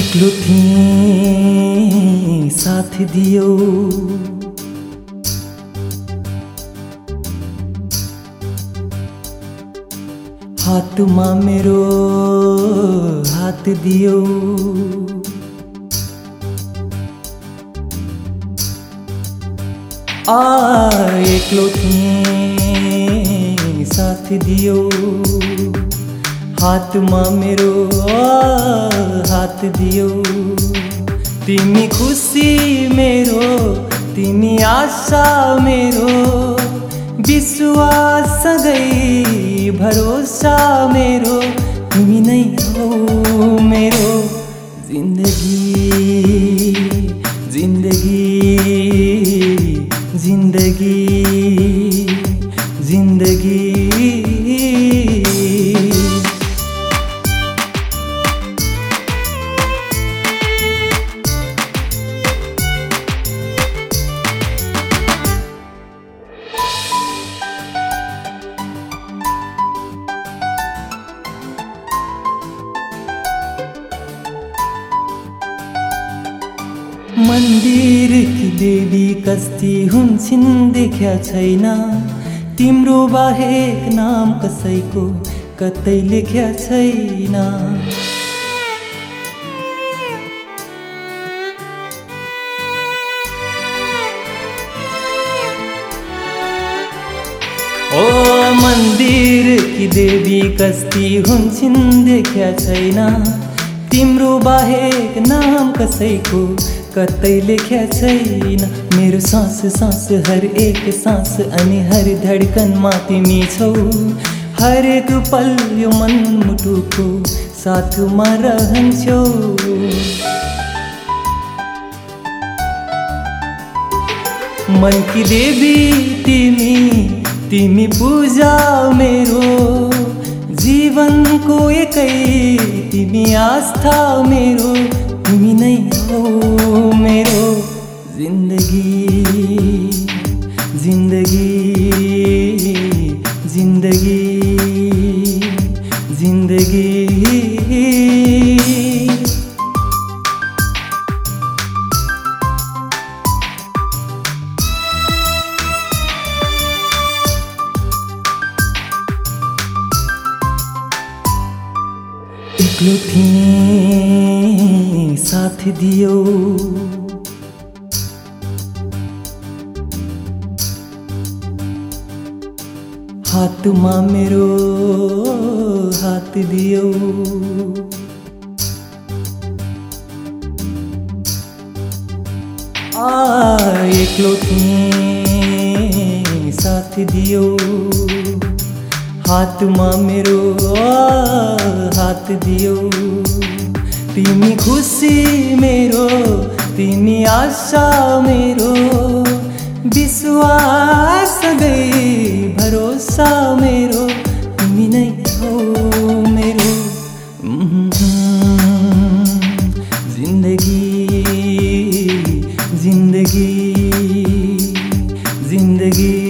एक्लो थिएँ साथ दियो। हातमा मेरो हात दियो। आ एक्लो थिएँ साथ दियो। हातमा मेरो हात दियो। तिमी खुसी मेरो तिमी आशा मेरो। विश्वास सँगै भरोसा मेरो। तिमी नै हो मेरो जिन्दगी जिन्दगी जिन्दगी जिन्दगी। मन्दिरकी देवी कस्ती हुन्छन् देख्या छैन। तिम्रो बाहेक नाम कसैको कतै लेख्या छैन। ओ मन्दिरकी देवी कस्ती हुन्छन् देख्या छैन। तिम्रो बाहेक नाम कसैको कतै लेख्या छैन। मेरो सास सास हर एक सास अनि हर धडकनमा तिमी छौ हरेक पल यो मन मुटुको साथमा रहन्छौ। मनकी देवी तिमी तिमी पूजा मेरो। जीवनको एकै तिमी आस्था मेरो। तिमी नै हो मेरो एक्लो थिएँ, साथ दियो। हातमा मेरो हात दियो। आ एक्लो थिएँ, साथ दियो। हातमा मेरो दियो। तिमी खुसी मेरो तिमी आशा मेरो। विश्वास सँगै भरोसा मेरो तिमी नै हो मेरो। जिन्दगी जिन्दगी जिन्दगी।